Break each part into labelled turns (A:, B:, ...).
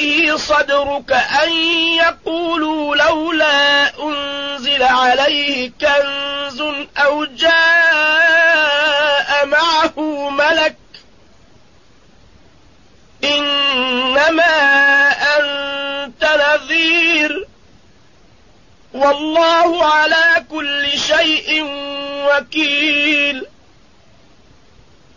A: به صدرك أن يقولوا لولا أنزل عليه كنز أو جاء معه ملك إنما أنت نذير والله على كل شيء وكيل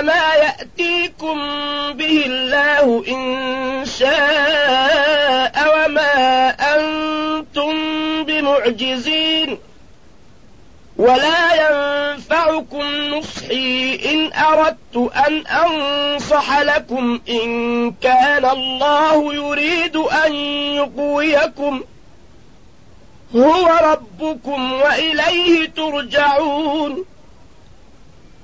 A: إنما يأتيكم به الله إن شاء وما أنتم بمعجزين ولا ينفعكم نصحي إن أردت أن أنصح لكم إن كان الله يريد أن يقويكم هو ربكم وإليه ترجعون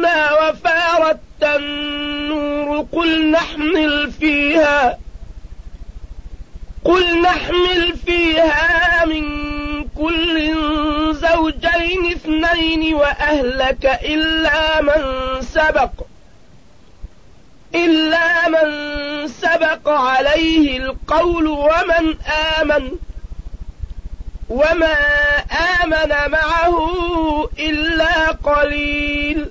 A: أمرنا وفارت النور قل نحمل فيها قل نحمل فيها من كل زوجين اثنين وأهلك إلا من سبق إلا من سبق عليه القول ومن آمن وما آمن معه إلا قليل.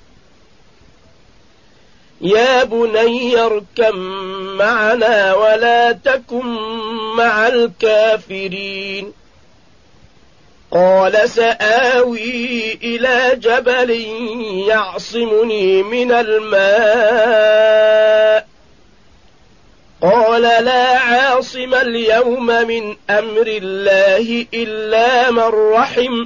A: يا بني اركم معنا ولا تكن مع الكافرين. قال سآوي إلى جبل يعصمني من الماء. قال لا عاصم اليوم من أمر الله إلا من رحم.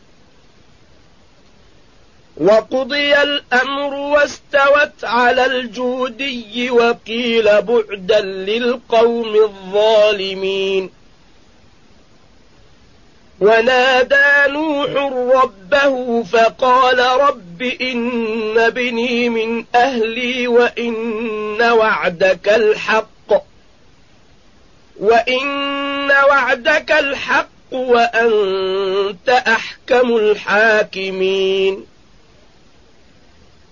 A: وقضي الأمر واستوت على الجودي وقيل بعدا للقوم الظالمين. ونادى نوح ربه فقال رب إن ابني من أهلي وإن وعدك الحق وإن وعدك الحق وأنت أحكم الحاكمين.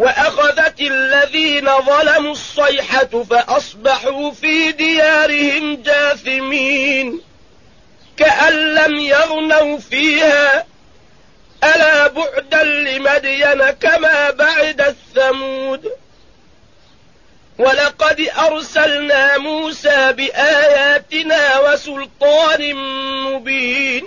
A: وأخذت الذين ظلموا الصيحة فأصبحوا في ديارهم جاثمين. كأن لم يغنوا فيها ألا بعدا لمدين كما بعد الثمود. ولقد أرسلنا موسى بآياتنا وسلطان مبين.